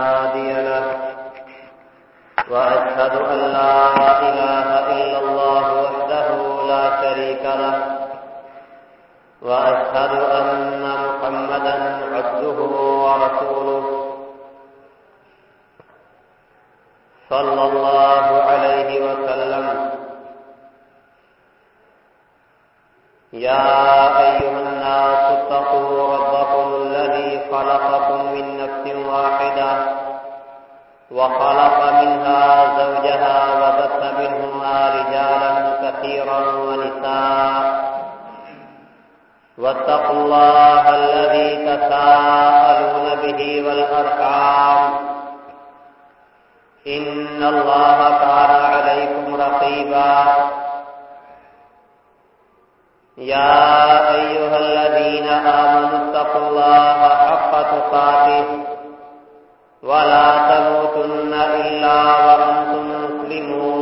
هادي له وأشهد أن لا إله إلا الله وحده لا شريك له وأشهد أن محمدا عبده ورسوله صلى الله عليه وسلم. يا ونساء واتقوا الله الذي تساءلون به والأرحام إن الله كان عليكم رقيبا يا أيها الذين آمنوا اتقوا الله حق تقاته ولا تموتن إلا وأنتم مسلمون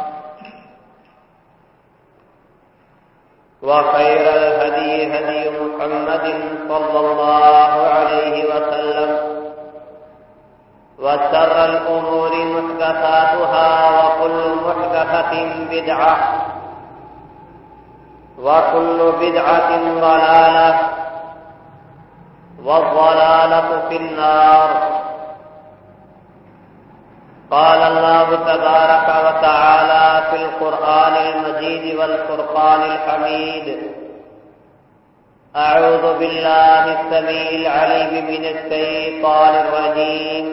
وخير الهدي هدي محمد صلى الله عليه وسلم وشر الأمور محدثاتها وكل محدثة بدعة وكل بدعة ضلالة والضلالة في النار قال الله تبارك وتعالى في القرآن المجيد والفرقان الحميد أعوذ بالله السميع العليم من الشيطان الرجيم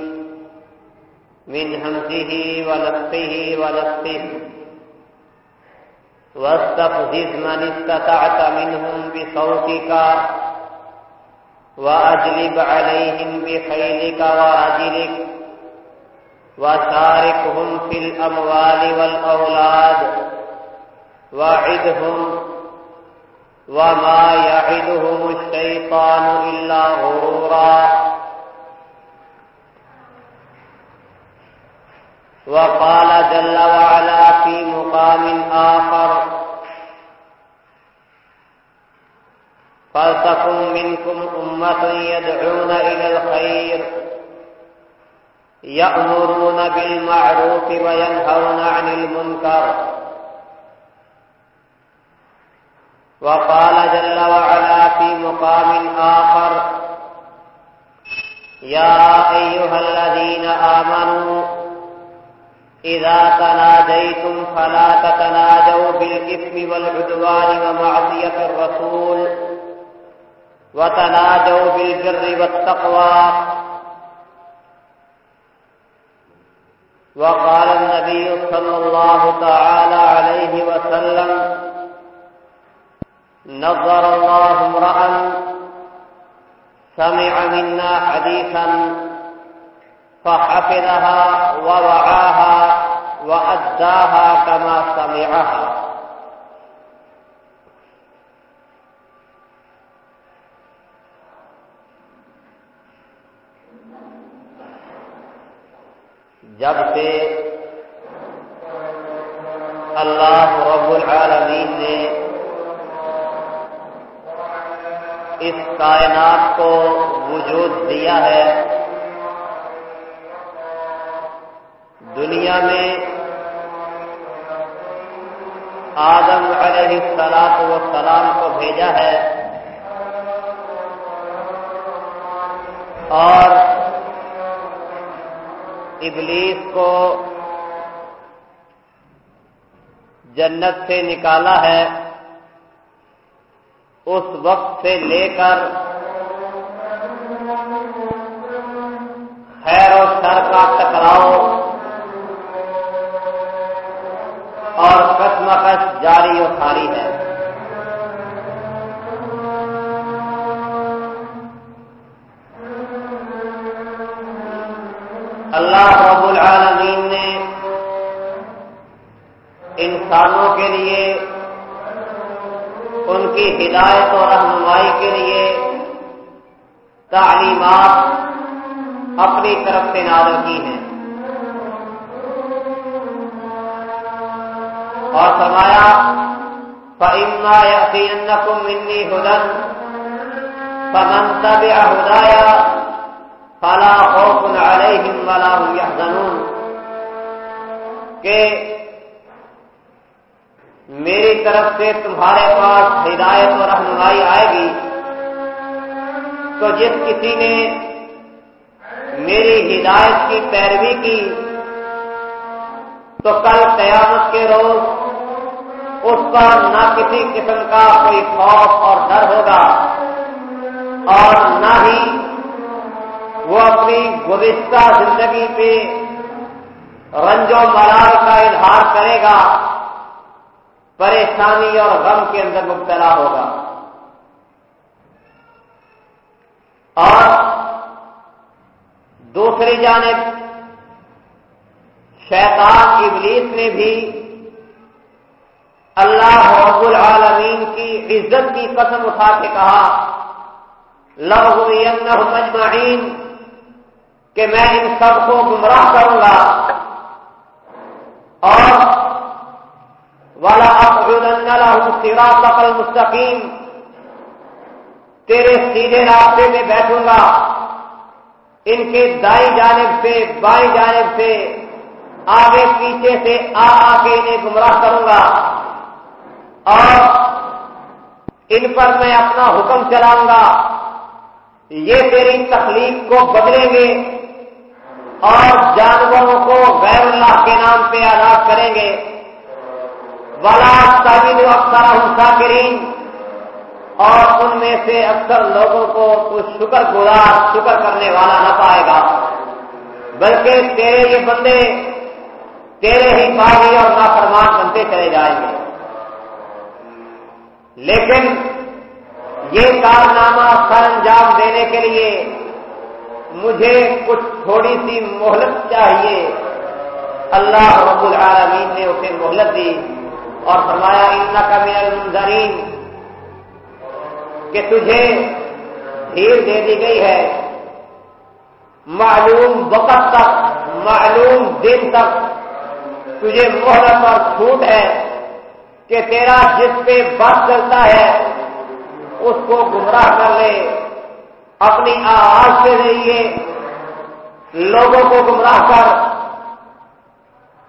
من همزه ونفسه ونفسه واستفزز من استطعت منهم بصوتك وأجلب عليهم بخيلك ورجلك وشاركهم في الأموال والأولاد وعدهم وما يعدهم الشيطان إلا غرورا وقال جل وعلا في مقام آخر فلتكن منكم أمة يدعون إلى الخير يأمرون بالمعروف وينهون عن المنكر. وقال جل وعلا في مقام آخر، يا أيها الذين آمنوا، إذا تناديتم فلا تتناجوا بالإثم والعدوان ومعصية الرسول، وتناجوا بالبر والتقوى. وقال النبي صلى الله تعالى عليه وسلم، نظر الله امرأا سمع منا حديثا، فحفظها ووعاها وأداها كما سمعها. جب سے اللہ رب العالمین نے اس کائنات کو وجود دیا ہے، دنیا میں آدم علیہ السلام و سلام کو بھیجا ہے اور ابلیس کو جنت سے نکالا ہے، اس وقت سے لے کر خیر و شر کا ٹکراؤ اور کسمکش جاری و ساری ہے۔ اللہ رب العالمین نے انسانوں کے لیے، ان کی ہدایت اور رہنمائی کے لیے تعلیمات اپنی طرف سے نازل کی ہیں۔ اور فرمایا، فَإِمَّا يَأْتِيَنَّكُم مِّنِّي هُدًى، فَمَن تَبِعَ هُدَايَ فَلَا خَوْفٌ عَلَيْهِمْ وَلَا هُمْ يَحْزَنُونَ کہ میری طرف سے تمہارے پاس ہدایت اور رہنمائی آئے گی، تو جس کسی نے میری ہدایت کی پیروی کی، تو کل قیامت کے روز اس پر نہ کسی قسم کا کوئی خوف اور ڈر ہوگا، اور نہ ہی وہ اپنی گزشتہ زندگی پہ رنج و ملال کا اظہار کرے گا، پریشانی اور غم کے اندر مبتلا ہوگا۔ اور دوسری جانب، شیطان ابلیس نے بھی اللہ رب العالمین کی عزت کی قسم اٹھا کے کہا، لو مجمعین کہ میں ان سب کو گمراہ کروں گا۔ اور والا سیرا سفل مستقیم تیرے سیدھے راستے میں بیٹھوں گا۔ ان کے دائیں جانب سے، بائیں جانب سے، آگے پیچھے سے آ آ کے انہیں گمراہ کروں گا۔ اور ان پر میں اپنا حکم چلاؤں گا۔ یہ تیری تخلیق کو بدلیں گے۔ اور جانوروں کو غیر اللہ کے نام پہ آزاد کریں گے۔ والا تاجد اکثر مسافرین اور ان میں سے اکثر لوگوں کو تو شکر گزار، شکر کرنے والا نہ پائے گا۔ بلکہ تیرے یہ بندے تیرے ہی باغی اور نافرمان بنتے چلے جائیں گے۔ لیکن یہ کارنامہ سر انجام دینے کے لیے مجھے کچھ تھوڑی سی مہلت چاہیے۔ اللہ رب العالمین نے اسے مہلت دی اور فرمایا ان کا المنظرین کہ تجھے ڈھیر دے دی گئی ہے۔ معلوم وقت تک، معلوم دن تک تجھے مہلت اور چھوٹ ہے کہ تیرا جس پہ بس چلتا ہے، اس کو گمراہ کر لے۔ اپنی آواز سے رہیے لوگوں کو گمراہ کر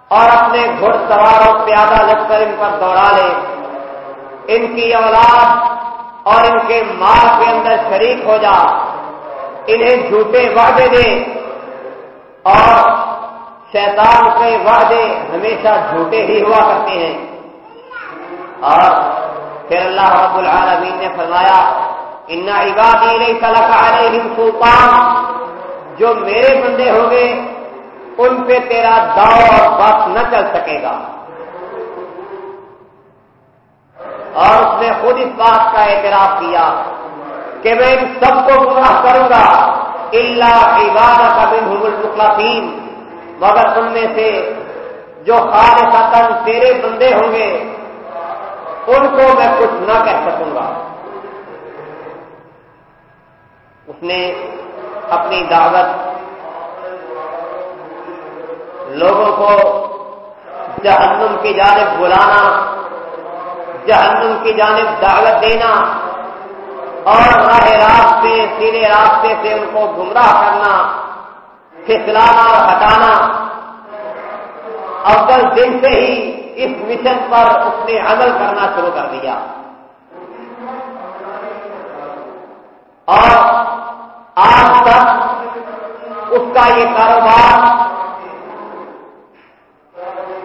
اور اپنے گھڑ سواروں پیادہ لگ کر ان پر دوڑا لے۔ ان کی اولاد اور ان کے مال کے اندر شریک ہو جا۔ انہیں جھوٹے وعدے دے۔ اور شیطان کے وعدے ہمیشہ جھوٹے ہی ہوا کرتے ہیں۔ اور پھر اللہ رب العالمین نے فرمایا ان عبادی نہیں سلک علیہم سلطان، جو میرے بندے ہوں گے، ان پہ تیرا داؤ اور بس نہ چل سکے گا۔ اور اس نے خود اس بات کا اعتراف کیا کہ میں ان سب کو گمراہ کروں گا اللہ عبادت کا بن مگر ان میں سے جو خالص تیرے بندے ہوں گے، ان کو میں کچھ نہ کہہ سکوں گا۔ اس نے اپنی دعوت لوگوں کو جہنم کی جانب بلانا، جہنم کی جانب دعوت دینا اور راہ راستے، سیدھے راستے سے ان کو گمراہ کرنا پھسلانا اور ہٹانا۔ افضل دن سے ہی اس مشن پر اس نے عمل کرنا شروع کر دیا۔ اور آج تک اس کا یہ کاروبار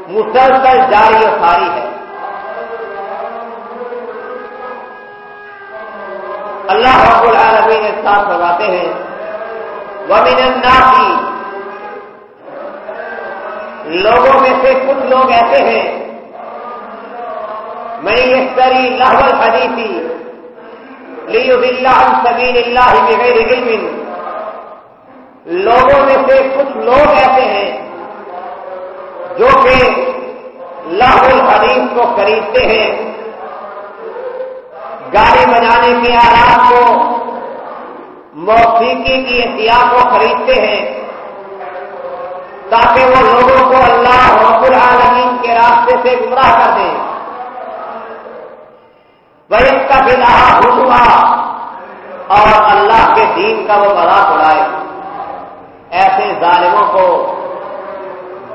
مسلسل جاری و ساری ہے۔ اللہ رب العالمین ساتھ لگاتے ہیں، ومن الناسی لوگوں میں سے کچھ لوگ ایسے ہیں میں یشتری لہو الحدیثی لیو باللہ سبیل اللہ بغیر علم۔ لوگوں میں سے کچھ لوگ ایسے ہیں جو کہ لاہور الحدیث کو خریدتے ہیں۔ گاڑی بجانے کے آلات کو، موسیقی کی اشیاء کو خریدتے ہیں۔ تاکہ وہ لوگوں کو اللہ رب العالمین کے راستے سے گمراہ کر دیں۔ وہ اس کا بھی ہوا اور اللہ کے دین کا وہ مذاق اڑائے ایسے ظالموں کو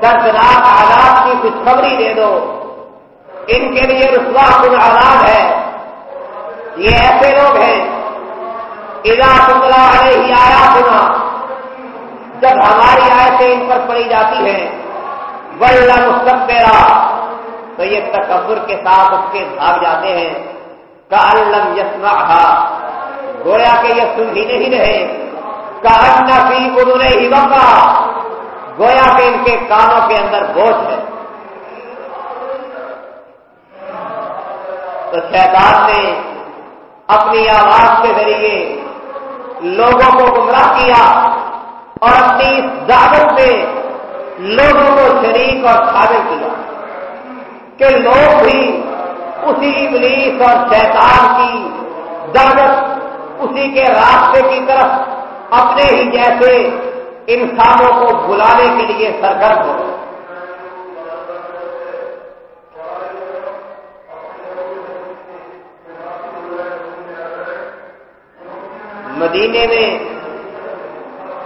دردناک آزاد کی خوشخبری دے دو۔ ان کے لیے رسوا کل آزاد ہے۔ یہ ایسے لوگ ہیں۔ ادا سترا ہی آیا سنا جب ہماری آیتیں ان پر پڑی جاتی ہیں بڑا مستقبرا تو یہ تکبر کے ساتھ اس کے بھاگ جاتے ہیں۔ کا الم یسما گویا کہ یہ سن ہی نہیں رہے۔ کا فی انہوں ہی وقا گویا کہ ان کے کانوں کے اندر بوجھ ہے۔ تو شیطان نے اپنی آواز کے ذریعے لوگوں کو گمراہ کیا اور اپنی دعوت میں لوگوں کو شریک اور شامل کیا کہ لوگ بھی اسی ابلیس اور شیطان کی دعوت اسی کے راستے کی طرف اپنے ہی جیسے انسانوں کو بلانے کے لیے سرگرم ہو۔ مدینے میں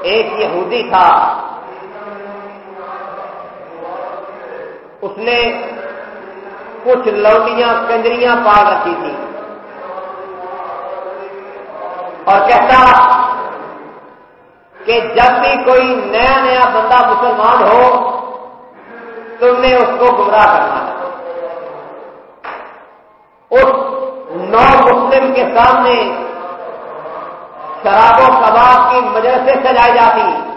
ایک یہودی تھا، اس نے کچھ لوٹیاں کنجریاں پال رکھی تھی۔ اور کہتا کہ جب بھی کوئی نیا نیا بندہ مسلمان ہو، تم نے اس کو گمراہ کرنا ہے۔ اس نو مسلم کے سامنے شراب و کباب کی مجرسے سجائی جاتی۔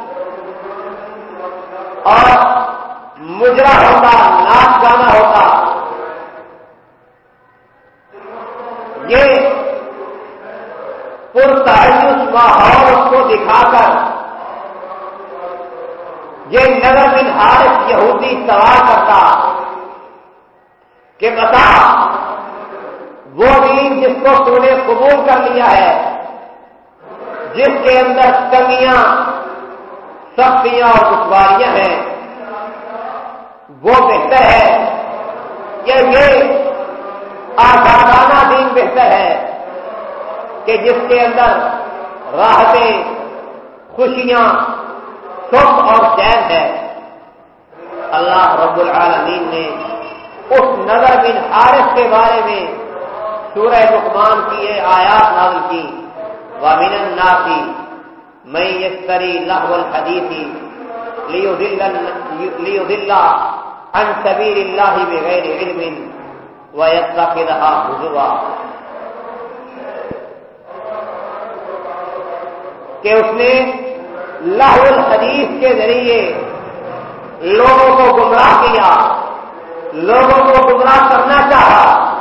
اور مجرا ہوتا، ناچ گانا ہوتا یہ پرتعیش ماحول کو دکھا کر یہ نگر بن حارث یہودی سوال کرتا کہ بتا، وہ دین جس کو تم نے قبول کر لیا ہے، جس کے اندر کمیاں، سختیاں اور دشواریاں ہیں، وہ بہتر ہے یا یہ آزادانہ دین بہتر ہے؟ کہ جس کے اندر راحتیں، خوشیاں، سکھ اور چین ہے اللہ رب العالمین نے اس نظر بن حارث کے بارے میں سورہ لقمان کی یہ آیات نازل کی۔ ومن الناس من يشتري لهو الحديث ليضل عن سبيل الله بغير علم ويتخذها هزوا۔ کہ اس نے لاہو الحدیث کے ذریعے لوگوں کو گمراہ کیا، لوگوں کو گمراہ کرنا چاہا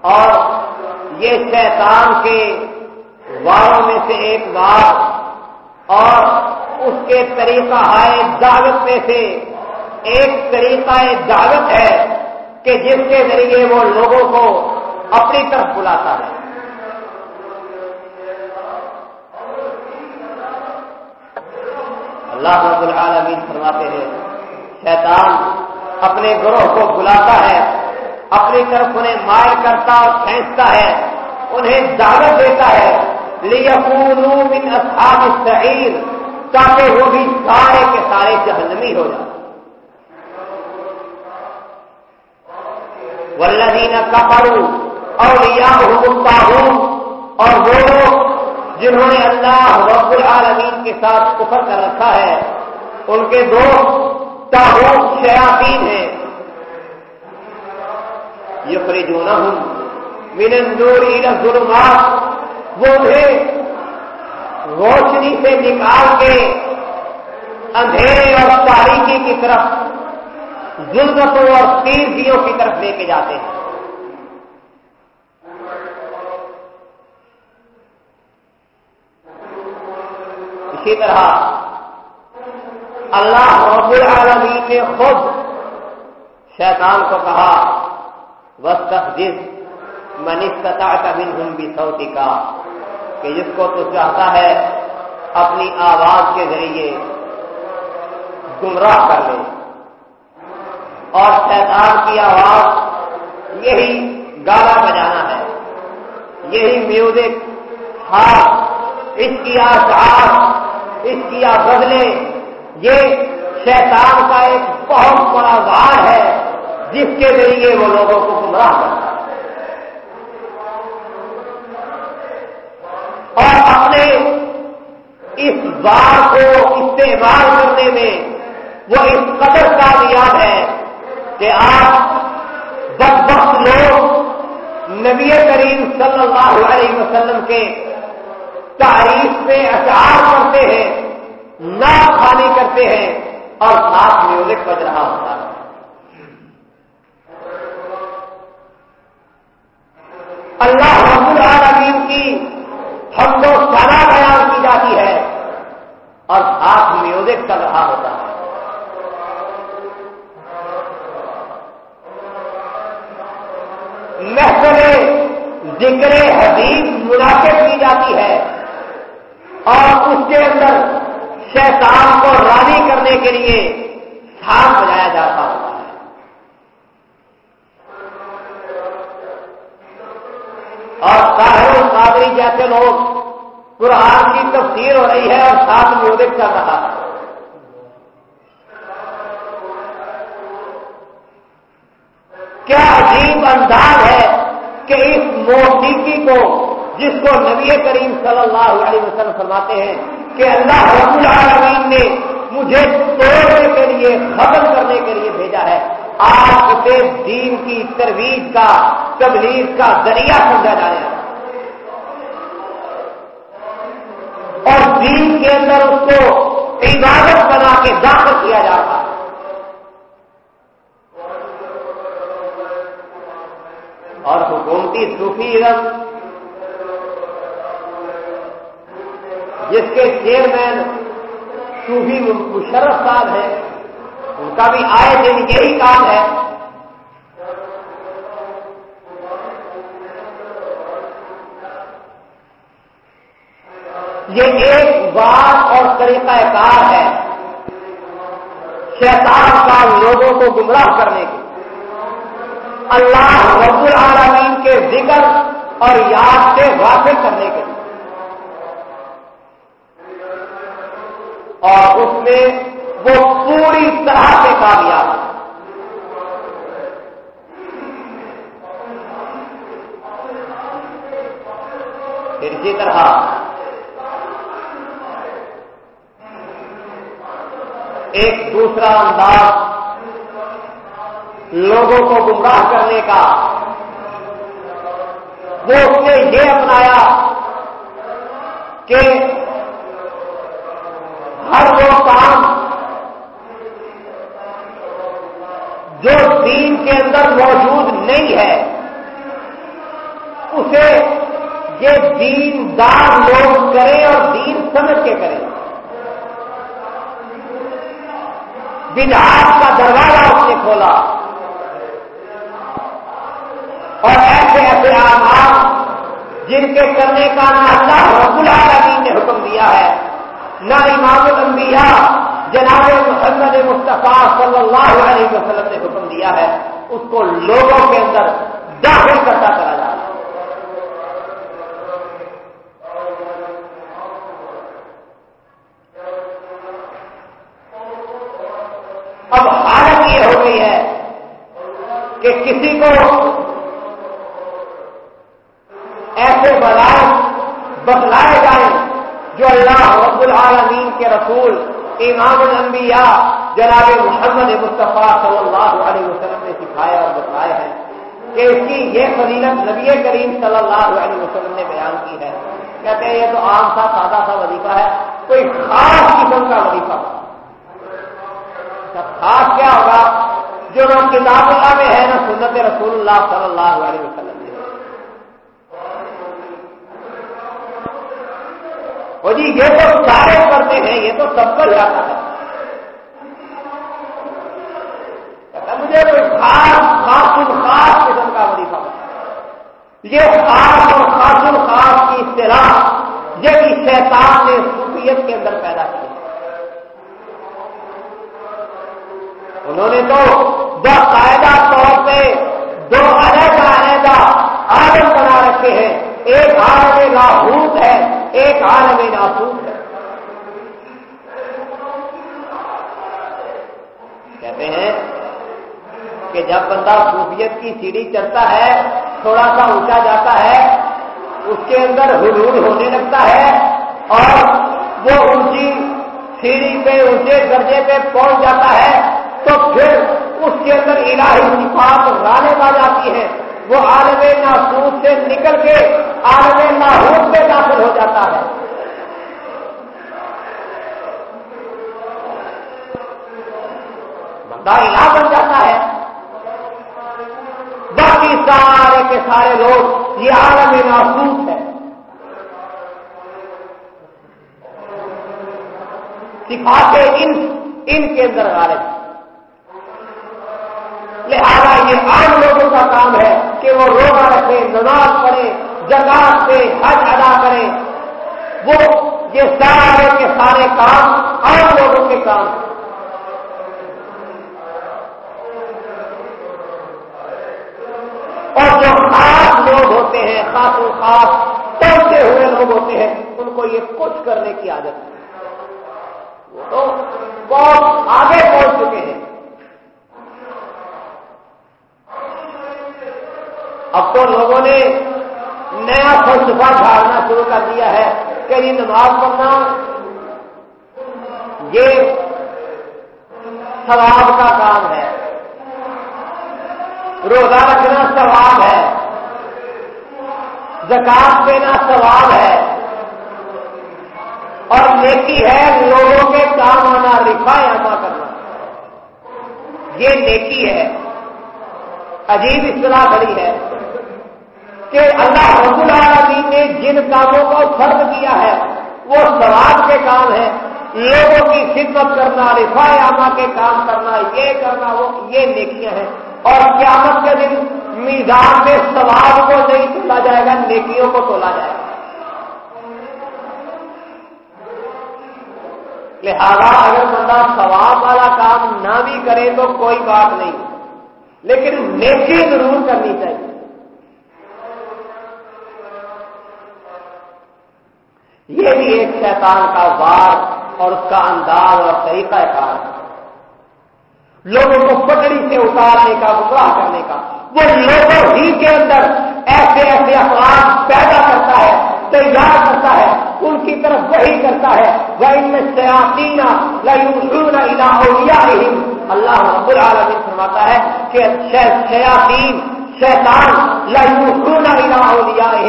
اور یہ شیطان کے واروں میں سے ایک بات اور اس کے طریقہ ہائے دعوت میں سے ایک طریقہ دعوت ہے کہ جس کے ذریعے وہ لوگوں کو اپنی طرف بلاتا ہے۔ اللہ رب العالمین فرماتے ہیں، شیطان اپنے گروہ کو بلاتا ہے، اپنی طرف انہیں مائل کرتا اور کھینچتا ہے، انہیں دعوت دیتا ہے۔ من اصحاب السعیر، تاکہ وہ بھی سارے کے سارے جہنمی ہو جائے ولدین کفروا اولیاءهم اور وہ لوگ جنہوں نے اللہ رب العالمین کے ساتھ کفر کر رکھا ہے، ان کے دوست تاحوت شیاطین ہیں۔ یخرجونہم من النور الى الظلمات، وہ انہیں روشنی سے نکال کے اندھیرے اور تاریخی کی طرف، ظلمتوں اور تیرگیوں کی طرف لے کے جاتے ہیں۔ اسی طرح اللہ رب العالمین نے خود شیطان کو کہا وقت جس منستتا کا بن ہوں بھی سوتی کا کہ جس کو تو چاہتا ہے اپنی آواز کے ذریعے گمراہ کر لے۔ اور شیطان کی آواز یہی گانا بجانا ہے، یہی میوزک، ہاتھ، اس کی آسار اس کی بدلے یہ شیطان کا ایک بہت بڑا وار ہے، جس کے ذریعے وہ لوگوں کو گمراہ کرتا ہے۔ اور اپنے اس بار کو استعمال کرنے میں وہ اس قدر کامیاب ہے کہ آپ بد وقت لوگ نبی کریم صلی اللہ علیہ وسلم کے تعریف میں اشعار کرتے ہیں نہ خالی کرتے ہیں اور ساتھ میوزک بج رہا ہوتا ہے۔ اللہ رب العالمین کی ہم لوگ سارا بیان کی جاتی ہے اور ساتھ میوزک چل رہا ہوتا ہے۔ محفل ذکر حدیث مناسب کی جاتی ہے۔ اس کے اندر شیطان کو راضی کرنے کے لیے ساتھ بجایا جاتا ہوتا ہے۔ اور طاہر قادری جیسے لوگ قرآن کی تفسیر ہو رہی ہے اور ساتھ میوزک چل رہا ہے۔ کیا عجیب انداز ہے کہ اس موسیقی کو جس کو نبی کریم صلی اللہ علیہ وسلم فرماتے ہیں کہ اللہ رب العالمین نے مجھے توڑنے کے لیے ختم کرنے کے لیے بھیجا ہے۔ آج اسے دین کی ترویج کا، تبلیغ کا ذریعہ سمجھا جائے اور دین کے اندر اس کو عبادت بنا کے داخل کیا جا رہا ہے۔ اور حکومتی صوفی ازم جس کے چیئرمین صوفی مشرف صاحب ہیں، ان کا بھی آئے دن یہی کام ہے۔ یہ ایک بات اور طریقہ کار ہے شیطان کا لوگوں کو گمراہ کرنے کی اللہ رب العالمین کے ذکر اور یاد سے واقع کرنے کے۔ لیے اور اس میں وہ پوری طرح سے کامیاب پھر اسی طرح ایک دوسرا انداز لوگوں کو گمراہ کرنے کا، وہ اس نے یہ اپنایا کہ ہر وہ کام جو دین کے اندر موجود نہیں ہے۔ اسے یہ دین دار لوگ کریں اور دین سمجھ کے کریں۔ بدھاس کا دروازہ اس نے کھولا۔ اور ایسے ایسے آمار جن کے کرنے کا نہ اللہ رب العالمین نے حکم دیا ہے، نہ امام الانبیاء جناب محمد مصطفیٰ صلی اللہ علیہ وسلم نے حکم دیا ہے، اس کو لوگوں کے اندر داخل کرتا کرا جائے۔ اب حالت یہ ہو گئی ہے کہ کسی کو ایسے بلائے بتلائے جائیں جو اللہ رب العالمین کے رسول امام الانبیاء جناب محمد مصطفیٰ صلی اللہ علیہ وسلم نے سکھائے اور بتلائے ہیں کہ اس کی یہ فضیلت نبی کریم صلی اللہ علیہ وسلم نے بیان کی ہے۔ کہتے ہیں یہ تو عام سا، سادہ سا وظیفہ ہے، کوئی خاص قسم کا وظیفہ۔ خاص کیا ہوگا؟ جو نہ کتاب اللہ میں ہے، نہ سنت رسول اللہ صلی اللہ علیہ وسلم۔ وہ جی یہ تو سارے کرتے ہیں، یہ تو سب کر جاتا ہے۔ مجھے کوئی خاص خاص خاص قسم کا وظیفہ یہ خاص اور خاص الخاص کی اطلاع یہ کہ شیطان نے صوفیت کے اندر پیدا کی۔ انہوں نے تو باقاعدہ طور پہ دو علیحدہ علیحدہ آدم بنا رکھے ہیں ایک عالم لاہوت ہے، ایک عالم ناسوت ہے۔ کہتے ہیں کہ جب بندہ صوفیت کی سیڑھی چلتا ہے، تھوڑا سا اونچا جاتا ہے، اس کے اندر حلول ہونے لگتا ہے اور وہ اونچی سیڑھی پہ، اونچے درجے پہ پہنچ جاتا ہے، تو پھر اس کے اندر الہی صفات رانے آ جاتی ہے۔ وہ عالم ناسوس سے نکل کے عالم ناحوس میں داخل ہو جاتا ہے۔ بندہ الہ بن جاتا ہے۔ باقی سارے کے سارے لوگ یہ عالم ناسوس ہے سکھاتے ان ان کے اندر غالب۔ لہذا یہ عام لوگوں کا کام ہے کہ وہ روزہ رکھے، نماز پڑھے جگات سے حج ادا کریں وہ یہ سارے کے سارے کام عام لوگوں کے کام اور جو خاص لوگ ہوتے ہیں، خاص و خاص پڑھتے ہوئے لوگ ہوتے ہیں، ان کو یہ کچھ کرنے کی عادت ہے وہ تو بہت آگے پہنچ چکے ہیں۔ اب تو لوگوں نے نیا فلسفہ جھاڑنا شروع کر دیا ہے کہ یہ نماز پڑھنا یہ ثواب کا کام ہے۔ روزہ رکھنا ثواب ہے۔ زکات دینا ثواب ہے۔ اور نیکی ہے لوگوں کے کام آنا رفا عما کرنا۔ یہ نیکی ہے۔ عجیب اصطلاح کھڑی ہے۔ کہ اللہ رب العالمین نے جن کاموں کو فرض کیا ہے، وہ ثواب کے کام ہے لوگوں کی خدمت کرنا رفا عامہ کے کام کرنا، یہ کرنا، وہ یہ نیکیاں ہیں۔ اور قیامت کے دن میزان میں ثواب کو نہیں تولا جائے گا، نیکیوں کو تولا جائے گا۔ لہذا اگر بندہ ثواب والا کام نہ بھی کرے تو کوئی بات نہیں، لیکن نیکی ضرور کرنی چاہیے۔ یہ بھی ایک شیطان کا وار اور اس کا انداز اور طریقہ کار لوگوں کو پٹڑی سے اتارنے کا، گمراہ کرنے کا۔ وہ لوگوں ہی کے اندر ایسے ایسے افراد پیدا کرتا ہے، تیار کرتا ہے، ان کی طرف وہی کرتا ہے۔ وہ ان میں سیاحین اللہ رب العالمین فرماتا ہے کہ شیاطین شیطان لیا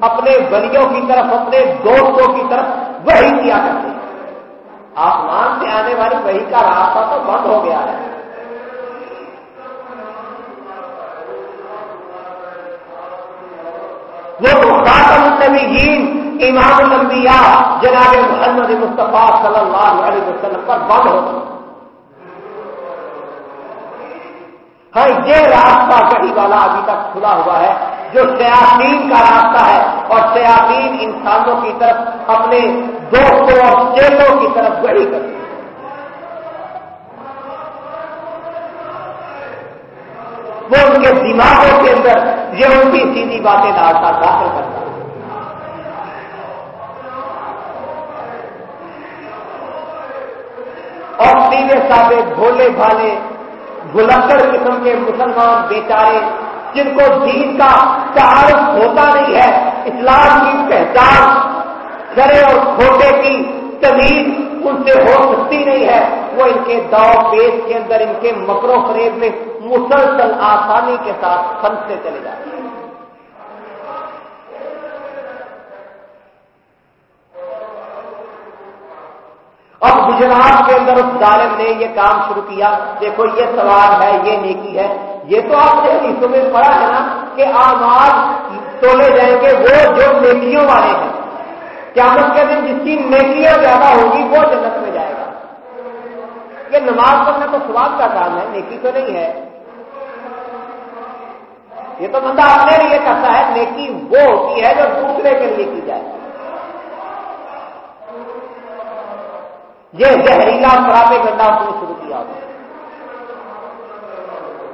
اپنے بلیوں کی طرف، اپنے دوستوں کی طرف وہی کیا کرتے ہیں۔ آسمان سے آنے والی وہی کا راستہ تو بند ہو گیا ہے۔ وہ خاتم النبیین، امام الانبیاء، جناب محمد مصطفیٰ صلی اللہ علیہ وسلم پر بند ہو ہاں یہ راستہ کہیں والا ابھی تک کھلا ہوا ہے، جو سیاحین کا راستہ ہے، اور سیاحین انسانوں کی طرف اپنے دوستوں اور چیلوں کی طرف گڑی کرتے وہ ان کے دماغوں کے اندر یہ ان کی سیدھی باتیں ڈالتا داخل کرتا اور سیدھے سادے بھولے بھالے بلندر قسم کے مسلمان بیچارے جن کو دین کا تعارف ہوتا نہیں ہے، اسلام کی پہچان کرے اور کھوٹے کی تمیز ان سے ہو سکتی نہیں ہے۔ وہ ان کے داؤ پیش کے اندر، ان کے مکرو فریب میں مسلسل آسانی کے ساتھ پھنستے چلے جاتے ہیں۔ گجرات کے اندر اس ظالم نے یہ کام شروع کیا، دیکھو یہ سوال ہے، یہ نیکی ہے۔ یہ تو آپ نے حصوں میں پڑھا ہے نا کہ آواز تولے جائیں گے، وہ جو نیکیوں والے ہیں۔ قیامت کے دن جس کی نیکیاں زیادہ ہوگی، وہ جنت میں جائے گا۔ یہ نماز پڑھنا تو سواب کا کام ہے، نیکی تو نہیں ہے۔ یہ تو بندہ اپنے لیے کرتا ہے، نیکی وہ ہوتی ہے جو دوسرے کے لیے کی جائے۔ یہ زہریلا پراپے گنڈا اس نے شروع کیا۔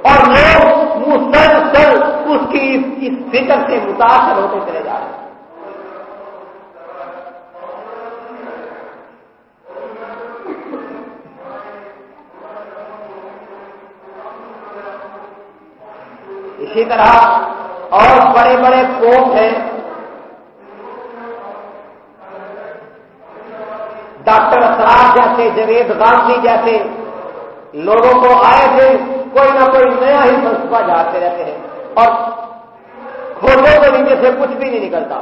اور لوگ مسلسل اس کی اس فکر سے متاثر ہوتے چلے جا رہے ہیں۔ اسی طرح اور بڑے بڑے کوپ ہیں ڈاکٹر جیسے جوید گاندھی جیسے لوگوں کو آئے تھے، کوئی نہ کوئی نیا ہی فلسفہ جاتے رہتے ہیں۔ اور کھولنے کے نیچے سے کچھ بھی نہیں نکلتا۔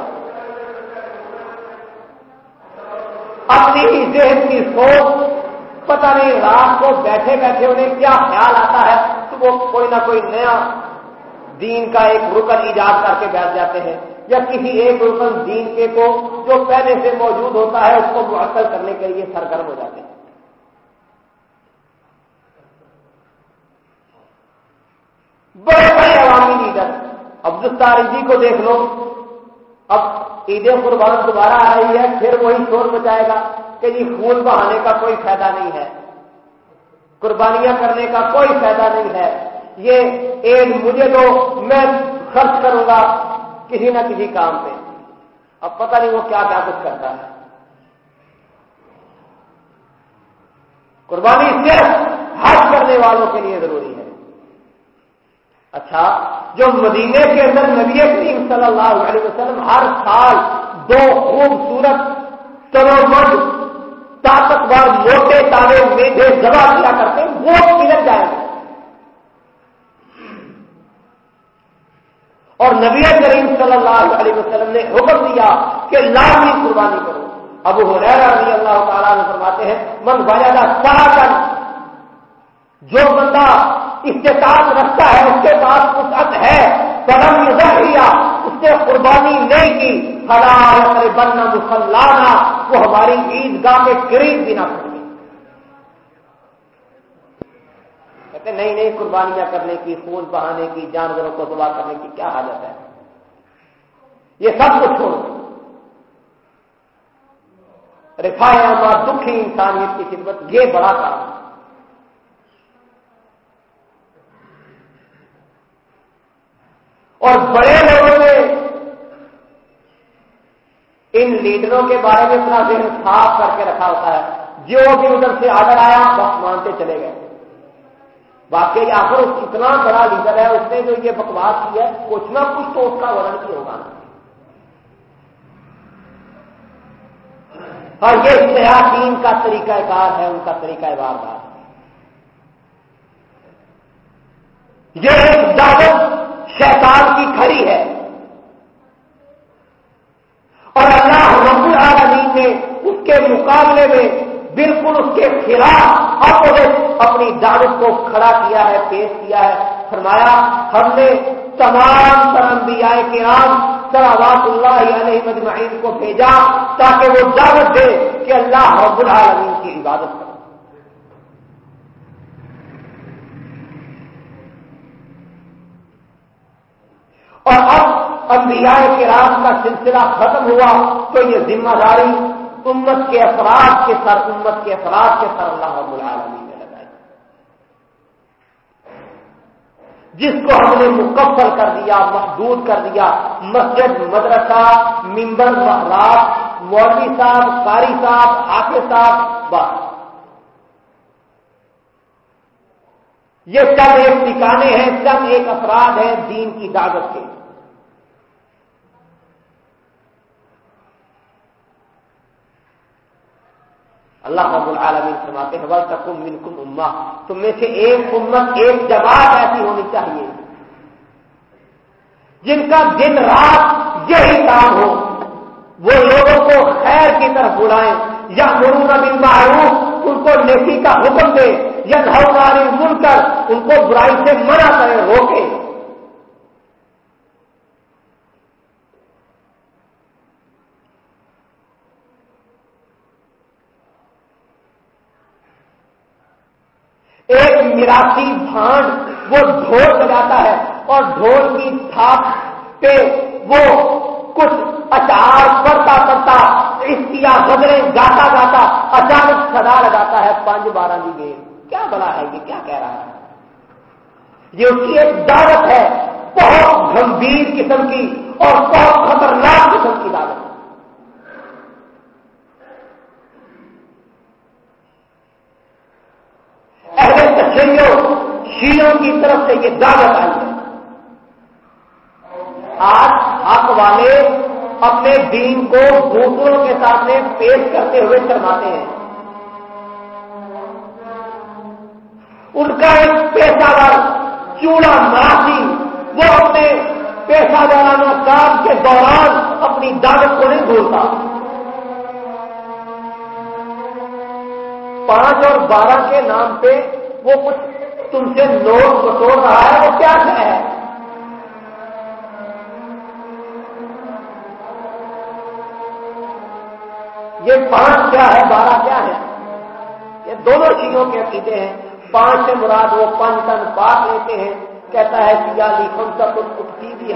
اپنی ذہن کی سوچ، پتہ نہیں رات کو بیٹھے بیٹھے انہیں کیا خیال آتا ہے تو وہ کوئی نہ کوئی نیا دین کا ایک رکن ایجاد کر کے بیٹھ جاتے ہیں۔ یا کسی ایک رکن دین کے کو جو پہلے سے موجود ہوتا ہے، اس کو معطل کرنے کے لیے سرگرم ہو جاتے ہیں۔ بڑے بڑے عوامی لیڈر عبدالستار جی کو دیکھ لو، اب عید قربان دوبارہ آ رہی ہے، پھر وہی شور مچائے گا کہ جی خون بہانے کا کوئی فائدہ نہیں ہے، قربانیاں کرنے کا کوئی فائدہ نہیں ہے۔ یہ ایک مجھے تو میں خرچ کروں گا کسی نہ کسی کام پہ۔ اب پتہ نہیں وہ کیا کیا کچھ کرتا ہے۔ قربانی صرف حج کرنے والوں کے لیے ضروری ہے۔ اچھا جو مدینے کے اندر نبی کریم صلی اللہ علیہ وسلم ہر سال دو خوبصورت ترومد طاقتور، موٹے تارے میٹھے جگہ کیا کرتے وہ کلک جائیں گے۔ اور نبی کریم صلی اللہ علیہ وسلم نے حکم دیا کہ لازمی قربانی کرو۔ ابو حریرا رضی اللہ تعالیٰ نے فرماتے ہیں، من بجا کر جو بندہ استطاعت رکھتا ہے، اس کے پاس وسعت ہے۔ قدم ظاہریہ اس نے قربانی نہیں کی۔ حلال بننا مسلانا وہ ہماری عیدگاہ کے قریب بھی نہ کرے۔ کہتے نہیں نہیں قربانیاں کرنے کی، خون بہانے کی، جانوروں کو دعا کرنے کی کیا حالت ہے؟ یہ سب کچھ چھوڑو۔ رفایا دکھی انسانیت کی خدمت، یہ بڑا کام اور بڑے لوگوں نے ان لیڈروں کے بارے میں اپنا ذہن صاف کر کے رکھا ہوتا ہے۔ جو بھی ادھر سے آڈر آیا، بس مانتے چلے گئے۔ واقعی آخر اتنا بڑا لیڈر ہے، اس نے جو یہ بکواس کی ہے، کچھ نہ کچھ تو اس کا ورن کی ہوگا۔ اور یہ سیاحین کا طریقہ کار ہے، ان کا طریقہ واردار یہ ایک دعوت شیطان کی کھڑی ہے۔ اور اللہ رب العالمین نے اس کے مقابلے میں بالکل اس کے خلاف اپوزٹ اپنی دعوت کو کھڑا کیا ہے، پیش کیا ہے۔ فرمایا، ہم نے تمام انبیاء کے نام سراوات اللہ علیہ مجمعین کو بھیجا تاکہ وہ دعوت دے کہ اللہ رب العالمین کی عبادت کرے۔ اور اب انبیاء کے رام کا سلسلہ ختم ہوا تو یہ ذمہ داری امت کے افراد کے سر، امت کے افراد کے سر اللہ رب العالمین نے لگائی۔ جس کو ہم نے مکمل کر دیا، محدود کر دیا، مسجد، مدرسہ، ممبر محراب مولوی صاحب، قاری صاحب، حافظ صاحب، بس۔ یہ سب ایک ٹھکانے ہیں، سب ایک افراد ہیں دین کی دعوت کے۔ اللہ رب العالمین فرماتے ہیں تکم منکم اما تم میں سے ایک امت، ایک جماعت ایسی ہونی چاہیے جن کا دن رات یہی کام ہو۔ وہ لوگوں کو خیر کی طرف بلائیں۔ یا مرون بن معروف ان کو نیکی کا حکم دے یا دھواری مل کر ان کو برائی سے منع کرے روکے ایک میراسی بھانڈ وہ ڈھول کی تھاپ پہ وہ کچھ اچار پڑتا پڑتا استیا غزلیں گاتا گاتا اچانک سدا لگاتا ہے پانچ بارہ کی گیم کیا بلا ہے یہ؟ کیا کہہ رہا ہے؟ یہ اس کی ایک دعوت ہے، بہت گمبھیر قسم کی اور بہت خطرناک قسم کی دعوت. اہل تشریوں شیوں کی طرف سے یہ دعوت آئی ہے۔ آج حق والے اپنے دین کو دوسروں کے سامنے پیش کرتے ہوئے شرماتے ہیں۔ ان کا ایک پیشہ ور چوڑا مراسی وہ اپنے پیشہ وارانہ کام کے دوران اپنی دعوت کو نہیں بھولتا۔ پانچ اور بارہ کے نام پہ وہ کچھ تم سے نوٹ بٹور رہا ہے، وہ کیا ہے یہ پانچ کیا ہے، بارہ کیا ہے؟ یہ دونوں چیزوں کے عقیدے ہیں۔ پانچ سے مراد وہ پنچ تن پاک لیتے ہیں۔ کہتا ہے سیا لیکن سب اٹھتی بھی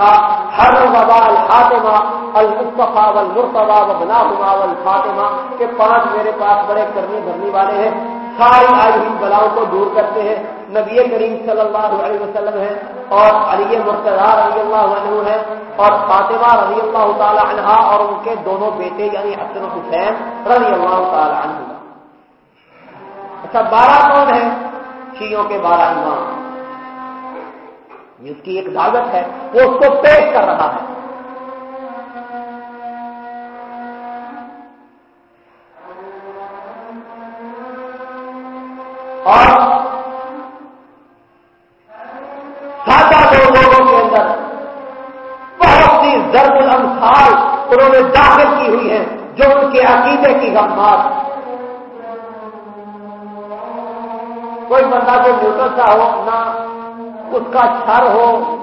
ہر وبا الفاطمہ المصطفیٰ والمرتبہ و بنا ہوا الفاطمہ کے پانچ میرے پاس بڑے کرنے بھرنے والے ہیں۔ ساری آئی ہوئی بلاؤں کو دور کرتے ہیں۔ نبی کریم صلی اللہ علیہ وسلم ہے اور علی مرتضی رضی اللہ عنہ ہے اور فاطمہ رضی اللہ تعالی عنہ اور ان کے دونوں بیٹے یعنی حسن حسین رضی اللہ تعالی عنہ اچھا بارہ کون ہے شیوں کے بارہ امام۔ اس کی ایک دعوت ہے، وہ اس کو پیش کر رہا ہے۔ اور ضرب انہوں نے داخل کی ہوئی ہے جو ان کے عقیدے کی غمات کوئی بندہ جو نیوٹل سا ہو، نہ اس کا شر ہو،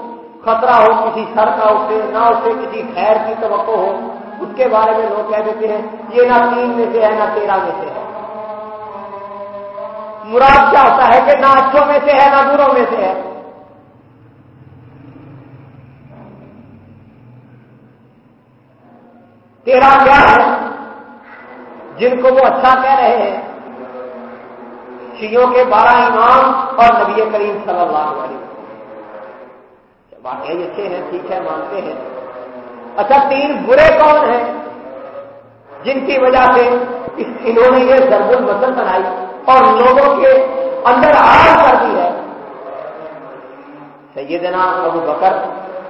خطرہ ہو، کسی شر کا اسے، نہ اسے کسی خیر کی توقع ہو، اس کے بارے میں لوگ کہہ دیتے ہیں، یہ نہ تین میں سے ہے، نہ تیرہ میں سے ہے۔ مراد کیا ہوتا ہے کہ نہ اچھوں میں سے ہے، نہ بروں میں سے ہے۔ تیرا کیا ہے؟ جن کو وہ اچھا کہہ رہے ہیں۔ شیوں کے بارہ امام اور نبی کریم صلی اللہ علیہ وسلم۔ واقعی اچھے ہیں، ٹھیک ہے مانتے ہیں۔ اچھا تین برے کون ہیں؟ جن کی وجہ سے انہوں نے یہ ضرب المسل بنائی اور لوگوں کے اندر آڑ کر دی ہے۔ سیدنا ابو بکر،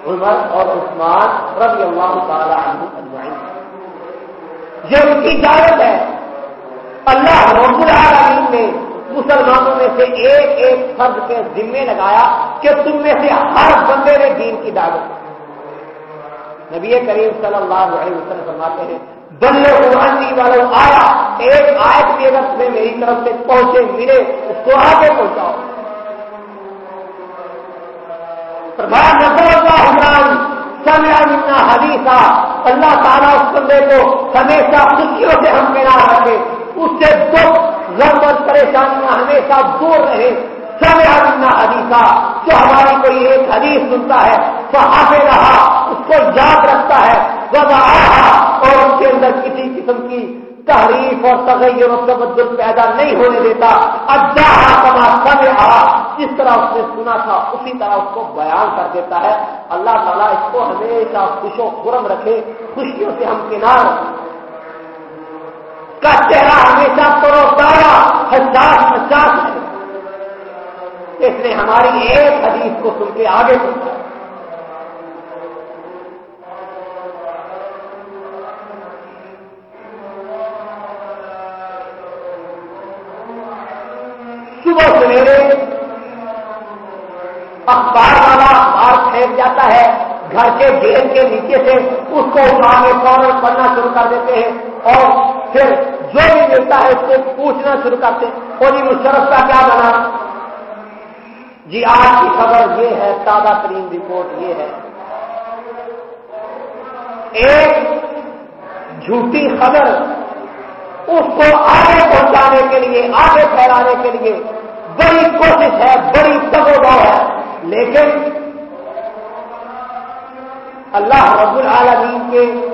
عمر اور عثمان رضی اللہ تعالی عنہ اجمعین۔ یہ ان کی جانب ہے۔ اللہ رب العالمین نے مسلمانوں میں سے ایک ایک فرد کے ذمے لگایا کہ تم میں سے ہر بندے نے دین کی دعوت نبی کریم صلی اللہ علیہ وسلم فرماتے ہیں، بندے قرآنی والوں آیا، ایک آیت بھی اگر تمہیں میری طرف سے پہنچے، ملے، اس کو آگے پہنچاؤ۔ نظر اللہ سمع منا حدیثہ، اللہ تعالیٰ اس بندے کو ہمیشہ خوشیوں سے ہم پیار رکھے۔ اس سے دکھ غربت پریشانیاں ہمیشہ دور رہے۔ سمع منا حدیثہ، جو ہماری کوئی ایک حدیث سنتا ہے تو آگے رہا، اس کو یاد رکھتا ہے۔ وضا اور ان کے اندر کسی قسم کی تحریف اور تغیر و تبدل پیدا نہیں ہونے دیتا۔ اجا کما سب جس طرح اس نے سنا تھا، اسی طرح اس کو بیان کر دیتا ہے۔ اللہ تعالیٰ اس کو ہمیشہ خوش و خرم رکھے، خوشیوں سے ہم کنار کا چہرہ ہمیشہ کرو تارا حساس پچاس ہے۔ اس نے ہماری ایک حدیث کو سن کے آگے پہنچا صبح سویرے اخبار والا اخبار پھینک جاتا ہے، گھر کے گیٹ کے نیچے سے اس کو اٹھا کے فوراً پڑھنا شروع کر دیتے ہیں۔ اور پھر جو بھی ملتا ہے اس سے پوچھنا شروع کرتے اور جی مشرف کا کیا بنا؟ جی آج کی خبر یہ ہے، تازہ ترین رپورٹ یہ ہے۔ ایک جھوٹی خبر اس کو آگے پہنچانے کے لیے، آگے پھیلانے کے لیے بڑی کوشش ہے، بڑی تبو ہے۔ لیکن اللہ رب العالمین کے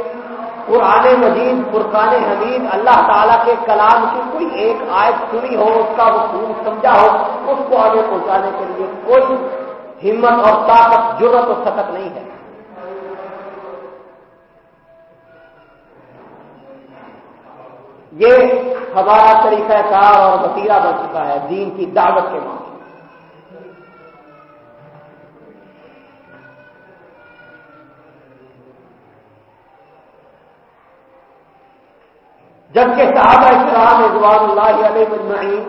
قرآن مجید، فرقان حمید، اللہ تعالیٰ کے کلام کی کوئی ایک آیت سنی ہو، اس کا وہ سمجھا ہو، اس کو آگے پہنچانے کے لیے کوئی ہمت اور طاقت ضرورت و سطق نہیں ہے۔ یہ ہمارا طریقہ کار اور وسیلہ بن چکا ہے دین کی دعوت کے معاملے جبکہ صحابہ کرام رضوان اللہ علیہ مجمعین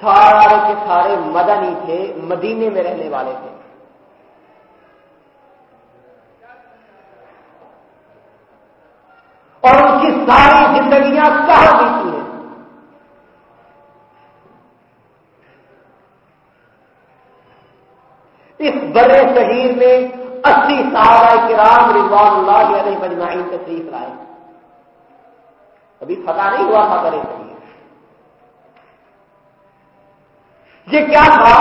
سارے کے سارے مدنی تھے، مدینے میں رہنے والے تھے۔ اور ان کی ساری زندگیاں کہاں بیتی ہیں؟ اس بڑے شہیر میں اسی صحابہ کرام رضوان اللہ علیہ مجمعین تشریف لائے۔ ابھی پتا نہیں ہوا تھا کرے یہ کیا تھا؟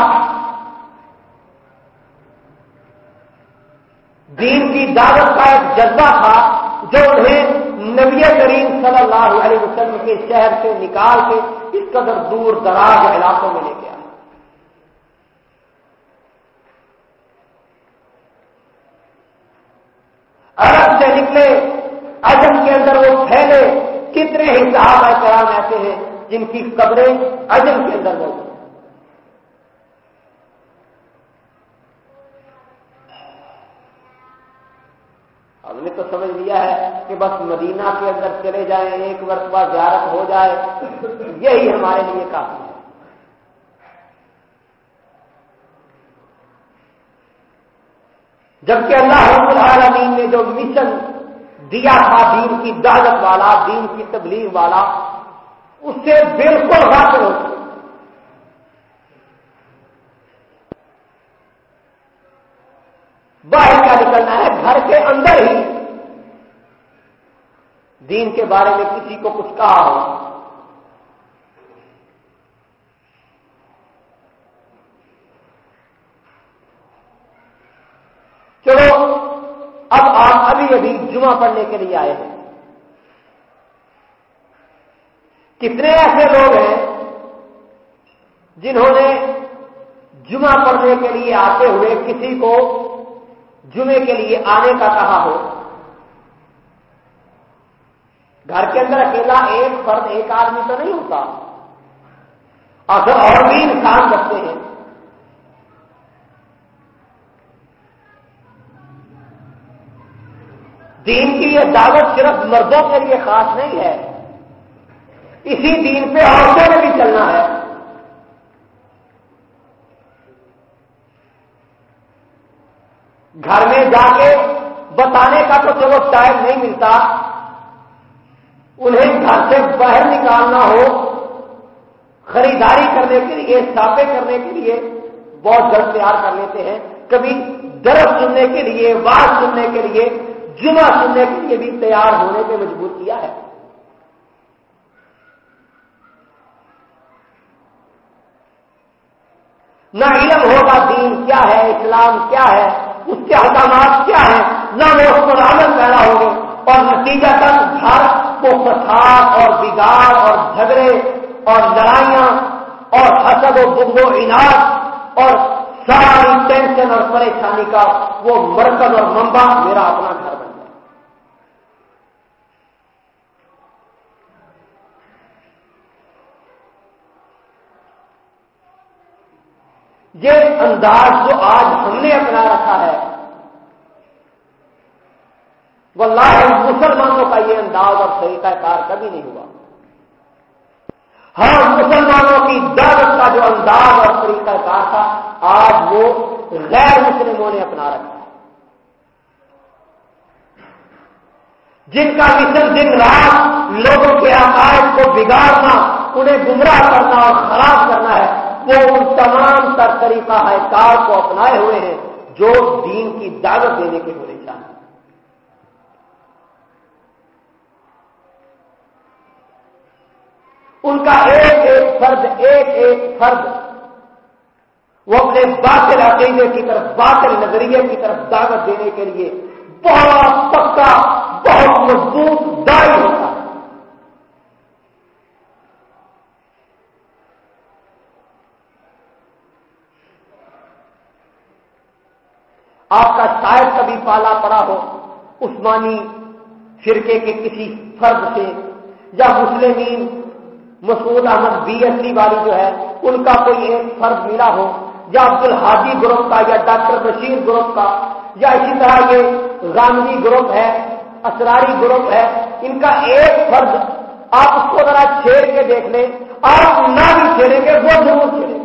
دین کی دعوت کا ایک جذبہ تھا جو انہیں نبی کریم صلی اللہ علیہ وسلم کے شہر سے نکال کے اس قدر دور دراز علاقوں میں لے کے آئے۔ عرب سے نکلے، عجم کے اندر وہ پھیلے، کتنے ہی صحابہ کرام ایسے ہیں جن کی قبریں اجم کے اندر موجود ہم نے تو سمجھ لیا ہے کہ بس مدینہ کے اندر چلے جائیں، ایک مرتبہ زیارت ہو جائے، یہی ہمارے لیے کافی ہے۔ جبکہ اللہ رب العالمین نے جو مشن دیا تھا دین کی دعوت والا، دین کی تبلیغ والا، اس سے بالکل غافل ہو باہر کا نکلنا ہے، گھر کے اندر ہی۔ دین کے بارے میں کسی کو کچھ کہا ہو۔ چلو، اب آپ ابھی ابھی جمعہ پڑھنے کے لیے آئے ہیں۔ کتنے ایسے لوگ ہیں جنہوں نے جمعہ پڑھنے کے لیے آتے ہوئے کسی کو جمعے کے لیے آنے کا کہا ہو۔ گھر کے اندر اکیلا ایک فرد ایک آدمی تو نہیں ہوتا۔ اگر اور بھی انسان بچتے ہیں۔ دین کی یہ دعوت صرف مردوں کے لیے خاص نہیں ہے۔ اسی دین پہ عورتوں نے بھی چلنا ہے۔ گھر میں جا کے بتانے کا تو چلو ٹائم نہیں ملتا۔ انہیں گھر سے باہر نکالنا ہو، خریداری کرنے کے لیے ساپے کرنے کے لیے بہت جلد تیار کر لیتے ہیں۔ کبھی درخت سننے کے لیے بات سننے کے لیے، جمعہ سننے کے لیے بھی تیار ہونے پہ مجبور کیا ہے۔ نہ علم ہوگا دین کیا ہے، اسلام کیا ہے۔ اس کے احکامات کیا ہیں؟ نہ وہ اس پر عمل پیدا ہوگے اور نتیجہ تک بھارت کو فساد اور بگاڑ اور جھگڑے اور لڑائیاں اور حسد و بغض و انعد اور ساری ٹینشن اور پریشانی کا وہ مرکز اور منبع میرا اپنا گھر یہ انداز جو آج ہم نے اپنا رکھا ہے۔ واللہ، مسلمانوں کا یہ انداز اور طریقہ کار کبھی نہیں ہوا۔ ہر مسلمانوں کی درد کا جو انداز اور طریقہ کار تھا، آج وہ غیر مسلموں نے اپنا رکھا جن کا مشن دن رات لوگوں کے عقائد کو بگاڑنا، انہیں گمراہ کرنا اور خراب کرنا ہے وہ ان تمام تر طریقہ کار کو اپنائے ہوئے ہیں جو دین کی دعوت دینے کے ہونے چاہیے۔ ان کا ایک ایک فرد ایک ایک فرد وہ اپنے باطل عقیدے کی طرف، باطل نظریے کی طرف دعوت دینے کے لیے بہت پکا، بہت مضبوط دائی ہوتا ہے آپ کا شاید کبھی پالا پڑا ہو، عثمانی فرقے کے کسی فرد سے، یا مسلمین Masood Ahmed B S C والی جو ہے، ان کا کوئی ایک فرد ملا ہو، یا عبد الحادی گروپ کا، یا ڈاکٹر بشیر گروپ کا، یا اسی طرح یہ گاندھی گروپ ہے، اسراری گروپ ہے، ان کا ایک فرد آپ اس کو ذرا چھیڑ کے دیکھ لیں، آپ نہ بھی چھیڑیں گے، وہ ضرور چھیڑیں گے۔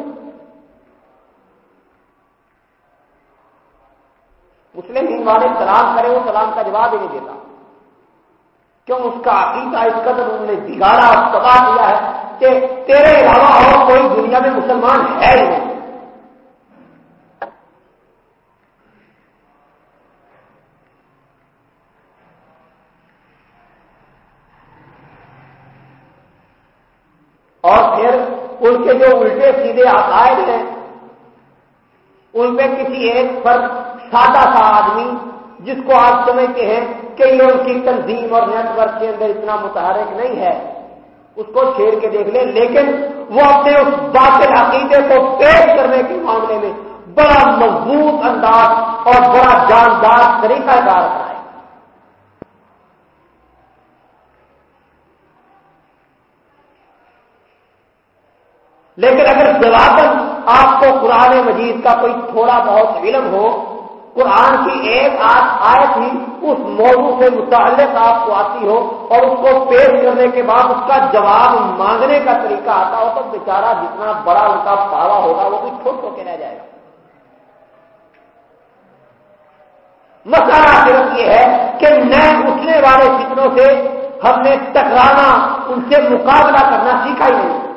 مسلم ہند والے سلام کرے وہ سلام کا جواب ہی نہیں دیتا۔ کیوں اس کا عقیدہ، اس قدر انہوں نے بگاڑا تباہ کیا ہے کہ تیرے علاوہ اور کوئی دنیا میں مسلمان ہے ہی نہیں۔ اور پھر ان کے جو الٹے سیدھے عقائد ہیں، ان میں کسی ایک فرق سادہ سا آدمی جس کو آپ سمجھتے ہیں کہ یہ ان کی تنظیم اور نیٹ ورک کے اندر اتنا متحرک نہیں ہے۔ اس کو چھیڑ کے دیکھ لیں، لیکن وہ اپنے اس باطل عقیدے کو پیش کرنے کے معاملے میں بڑا مضبوط انداز اور بڑا جاندار طریقہ کار ہے۔ لیکن اگر جوابن آپ کو قرآن مجید کا کوئی تھوڑا بہت علم ہو قرآن کی ایک آیت ہی اس موضوع سے متعلق آپ کو آتی ہو اور اس کو پیش کرنے کے بعد اس کا جواب مانگنے کا طریقہ آتا ہو تو بیچارہ جتنا بڑا ان کا پاوا ہوگا وہ بھی چھوٹ ہو کے رہ جائے گا۔ مسئلہ صرف یہ ہے کہ نئے اٹھنے والے فتنوں سے ہم نے ٹکرانا، ان سے مقابلہ کرنا سیکھا ہی نہیں۔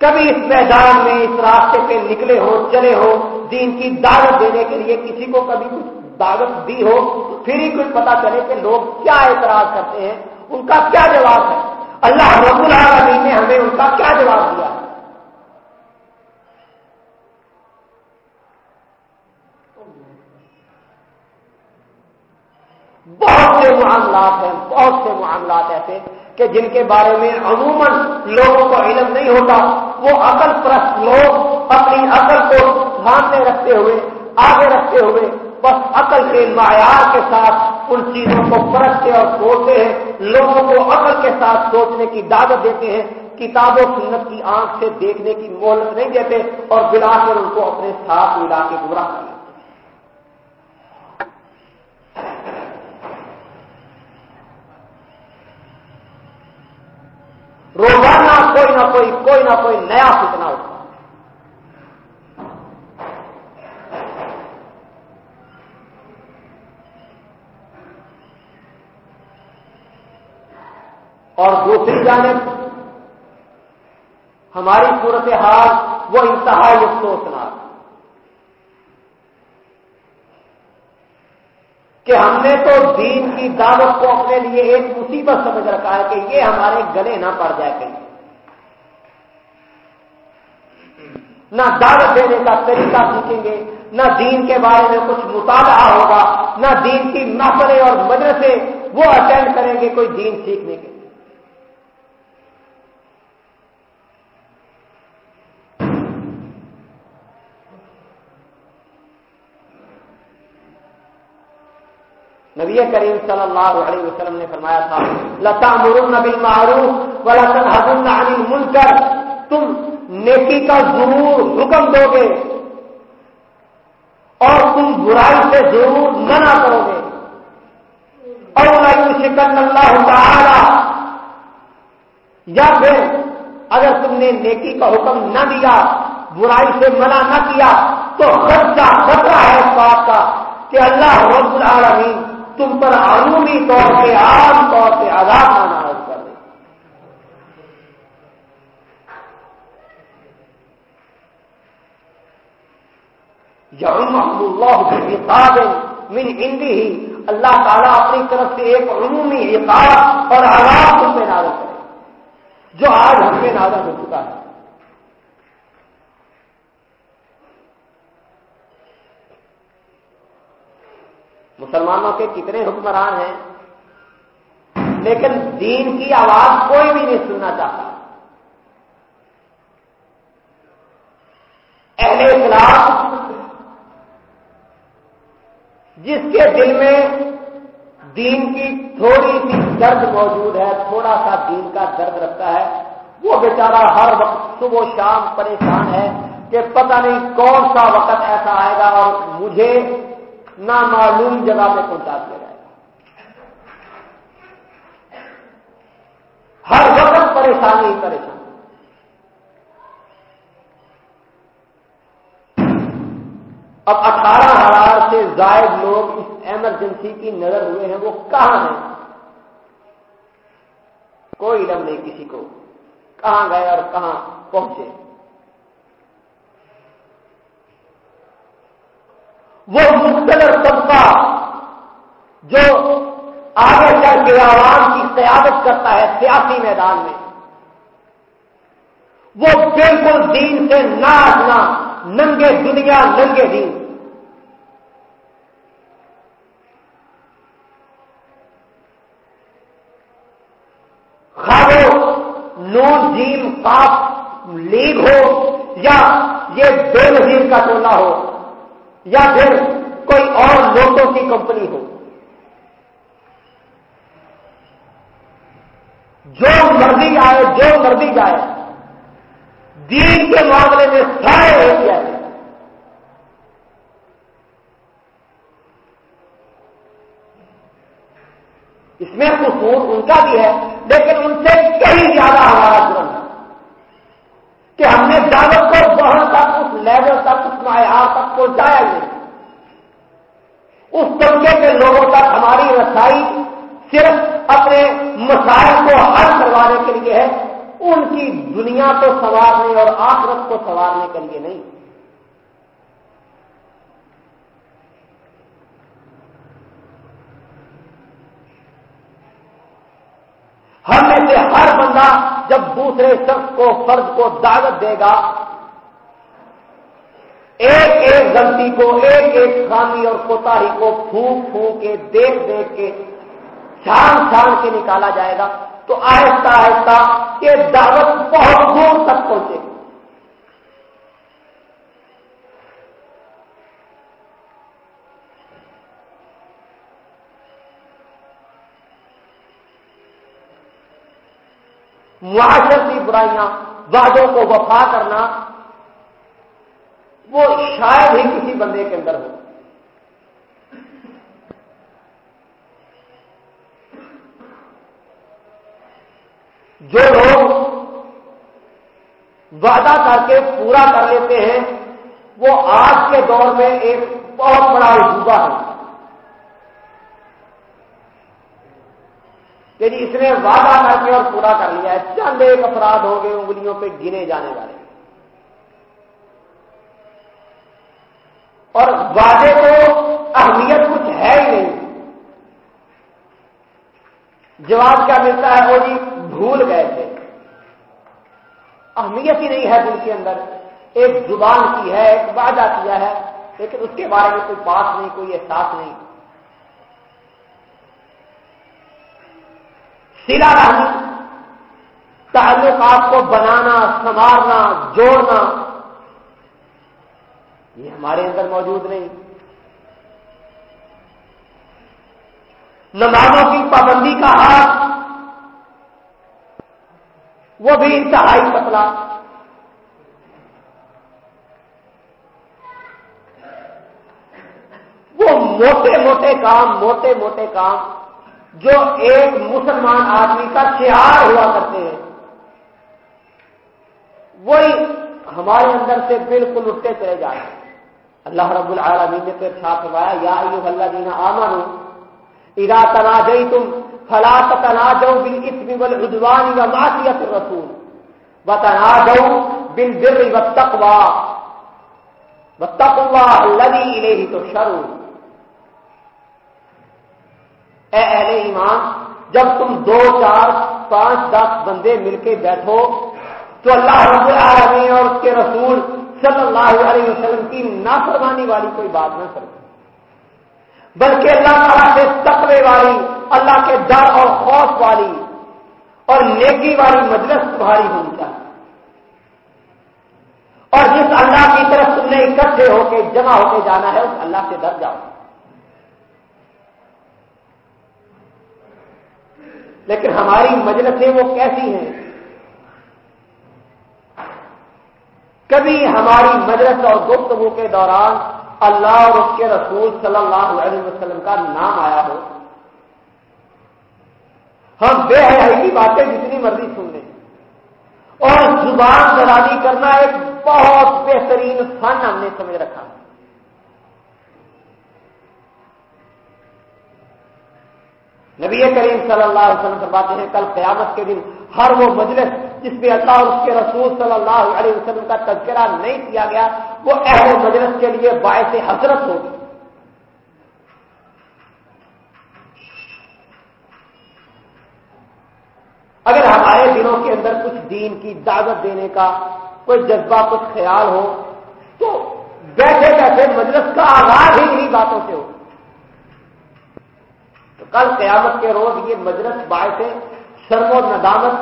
کبھی اس میدان میں اس راستے پہ نکلے ہو، چلے ہو، دین کی دعوت دینے کے لیے کسی کو کبھی کچھ دعوت دی ہو، پھر ہی کچھ پتا چلے کہ لوگ کیا اعتراض کرتے ہیں، ان کا کیا جواب ہے؟ اللہ رب العالمین نے ہمیں ان کا کیا جواب دیا؟ ہے بہت سے معاملات ہیں، بہت سے معاملات ایسے کہ جن کے بارے میں عموماً لوگوں کو علم نہیں ہوتا، وہ عقل پرست لوگ، اپنی عقل کو سامنے رکھتے ہوئے، آگے رکھتے ہوئے، بس عقل کے معیار کے ساتھ ان چیزوں کو پرکھتے اور سوچتے ہیں، لوگوں کو عقل کے ساتھ سوچنے کی دعوت دیتے ہیں، کتاب و سنت کی آنکھ سے دیکھنے کی مہلت نہیں دیتے اور بلا کر ان کو اپنے ساتھ ملا کے گمراہ کرتے روزانہ کوئی نہ کوئی کوئی نہ کوئی نیا فتنا ہوتا اور دوسری جانب، ہماری صورت حال وہ انتہائی افسوسناک کہ ہم نے تو دین کی دعوت کو اپنے لیے ایک مصیبت سمجھ رکھا ہے کہ یہ ہمارے گلے نہ پڑ جائے کہیں۔ نہ دعوت دینے کا طریقہ سیکھیں گے، نہ دین کے بارے میں کچھ مطالعہ ہوگا، نہ دین کی محفلیں اور مدرسے وہ اٹینڈ کریں گے، کوئی دین سیکھنے کے۔ نبی کریم صلی اللہ علیہ وسلم نے فرمایا تھا لتا مرن بل معروف ولا مل کر تم نیکی کا ضرور حکم دو گے اور تم برائی سے ضرور منع کرو گے۔ اور شکن اللہ تعالی۔ یا پھر اگر تم نے نیکی کا حکم نہ دیا، برائی سے منع نہ کیا، تو خرچہ خطرہ ہے اس بات کا کہ اللہ رب العالمین تم پر عمومی طور پہ، عام طور پہ آزاد ناراض کر دیں اللہ کی من ہندی ہی اللہ تعالیٰ اپنی طرف سے ایک عمومی عقاب اور آزاد تم پہ نازل کرے، جو آج ہم پہ نازل ہو چکا ہے۔ مسلمانوں کے کتنے حکمران ہیں۔ لیکن دین کی آواز کوئی بھی نہیں سننا چاہتا۔ اہل اسلام جس کے دل میں دین کی تھوڑی سی درد موجود ہے، تھوڑا سا دین کا درد رکھتا ہے، وہ بیچارہ ہر وقت صبح شام پریشان ہے کہ پتہ نہیں کون سا وقت ایسا آئے گا اور مجھے نامعلوم جگہ پہ پہنچا دیا جائے گا۔ ہر وقت پریشانی پریشانی۔ اب اٹھارہ ہزار سے زائد لوگ اس ایمرجنسی کی نظر ہوئے ہیں، وہ کہاں ہیں؟ کوئی علم نہیں کسی کو۔ کہاں گئے اور کہاں پہنچے؟ وہ مختلف طبقہ جو آگے چل کے عوام کی قیادت کرتا ہے سیاسی میدان میں۔ وہ بالکل دین سے نہ، ننگے دنیا، ننگے دین۔ خاصو نون، جیم، پاپ، لیگ ہو یا یہ بے نظیر کا ٹولہ ہو۔ یا پھر کوئی اور نوٹوں کی کمپنی ہو۔ جو مرضی آئے، جو مرضی جائے، دین کے معاملے میں سارے ہو گیا ہے اس میں قصور ان کا بھی ہے، لیکن ان سے کئی زیادہ ہمارا جرم۔ ہے کہ ہم نے دعوت کو بہت تک، اس لیول تک، اس معیار تک پہنچایا نہیں اس طبقے کے لوگوں تک ہماری رسائی صرف اپنے مسائل کو حل کروانے کے لیے ہے، ان کی دنیا کو سنوارنے اور آخرت کو سنوارنے کے لیے نہیں۔ ہم میں سے ہر بندہ جب دوسرے شخص کو فرض کو دعوت دے گا، ایک ایک غلطی کو، ایک ایک خامی اور کوتاہی کو پھونک پھونک کے، دیکھ دیکھ کے، چھان چھان کے نکالا جائے گا۔ تو آہستہ آہستہ یہ دعوت بہت دور تک پہنچے گی معاشرتی برائیاں وعدوں کو وفا کرنا، وہ شاید ہی کسی بندے کے اندر ہو۔ جو لوگ وعدہ کر کے پورا کر لیتے ہیں، وہ آج کے دور میں ایک بہت بڑا عجوبہ ہے۔ کہ جی اس نے وعدہ کر کے اور پورا کر لیا ہے۔ چند ایک افراد ہو گئے انگلیوں پہ گنے جانے والے۔ اور وعدے کو اہمیت کچھ ہے ہی نہیں۔ جواب کیا ملتا ہے؟ وہ جی بھول گئے تھے۔ اہمیت ہی نہیں ہے دل کے اندر۔ ایک زبان کی ہے، ایک وعدہ کیا ہے، لیکن اس کے بارے میں کوئی بات نہیں، کوئی احساس نہیں۔ سلا رہنی تعلقات کو بنانا، سنوارنا، جوڑنا، یہ ہمارے اندر موجود نہیں۔ نمازوں کی پابندی کا ہاتھ وہ بھی انتہائی پتلا۔ وہ موٹے موٹے کام، موٹے موٹے کام۔ جو ایک مسلمان آدمی کا شہار ہوا کرتے ہیں۔ وہی ہمارے اندر سے بالکل اٹھتے چلے جائیں اللہ رب العالمین نے پھر چھا فرمایا، یا ایو اللہ دینا آمن ادا تنا جئی تم فلا تنا جو بل اسم بل ادوانی و معاشیت رسول و تنا جو بل بر و تقوا و تقوا تو شرو اے اہل ایمان، جب تم دو، چار، پانچ، دس بندے مل کے بیٹھو، تو اللہ رب العالمین اور اس کے رسول صلی اللہ علیہ وسلم کی نافرمانی والی کوئی بات نہ کرے۔ بلکہ اللہ تعالیٰ سے تقوی والی، اللہ کے ڈر اور خوف والی اور نیکی والی مجلس تمہاری ہونی چاہیے۔ اور جس اللہ کی طرف تم نے اکٹھے ہو کے، جمع ہو کے جانا ہے، اس اللہ سے ڈر جاؤ۔ لیکن ہماری مجلسیں وہ کیسی ہیں؟ کبھی ہماری مجلس اور گفتگو کے دوران اللہ اور اس کے رسول صلی اللہ علیہ وسلم کا نام آیا ہو؟ ہم بے حیائی کی باتیں جتنی مرضی سن لیں۔ اور زبان درازی کرنا ایک بہت بہترین فن ہم نے سمجھ رکھا۔ نبی کریم صلی اللہ علیہ وسلم فرماتے ہیں، کل قیامت کے دن ہر وہ مجلس جس میں اللہ اور اس کے رسول صلی اللہ علیہ وسلم کا تذکرہ نہیں کیا گیا، وہ اہل مجلس کے لیے باعث حضرت ہوگی اگر ہمارے دلوں کے اندر کچھ دین کی دعوت دینے کا کوئی جذبہ، کچھ خیال ہو، تو بیٹھے بیٹھے مجلس کا آغاز ہی انہیں باتوں سے ہو تو کل قیامت کے روز یہ مجلس باعث شرم و ندامت،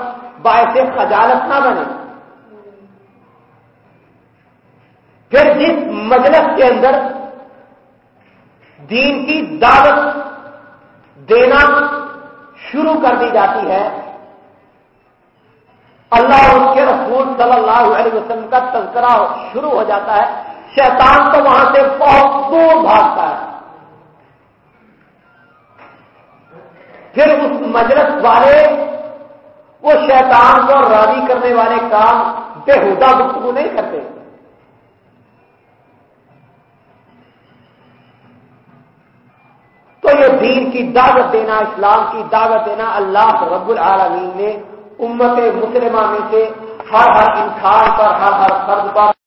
باعث خجالت نہ بنے۔ پھر جس مجلس کے اندر دین کی دعوت دینا شروع کر دی جاتی ہے، اللہ اور اس کے رسول صلی اللہ علیہ وسلم کا تذکرہ شروع ہو جاتا ہے، شیطان تو وہاں سے بہت دور بھاگتا ہے۔ پھر اس مجلس والے، وہ شیطان کو راضی کرنے والے کام بےحدہ گفتگو نہیں کرتے۔ تو یہ دین کی دعوت دینا، اسلام کی دعوت دینا اللہ رب العالمین نے امت مسلمہ میں سے ہر ہر انسان پر، ہر ہر فرد پر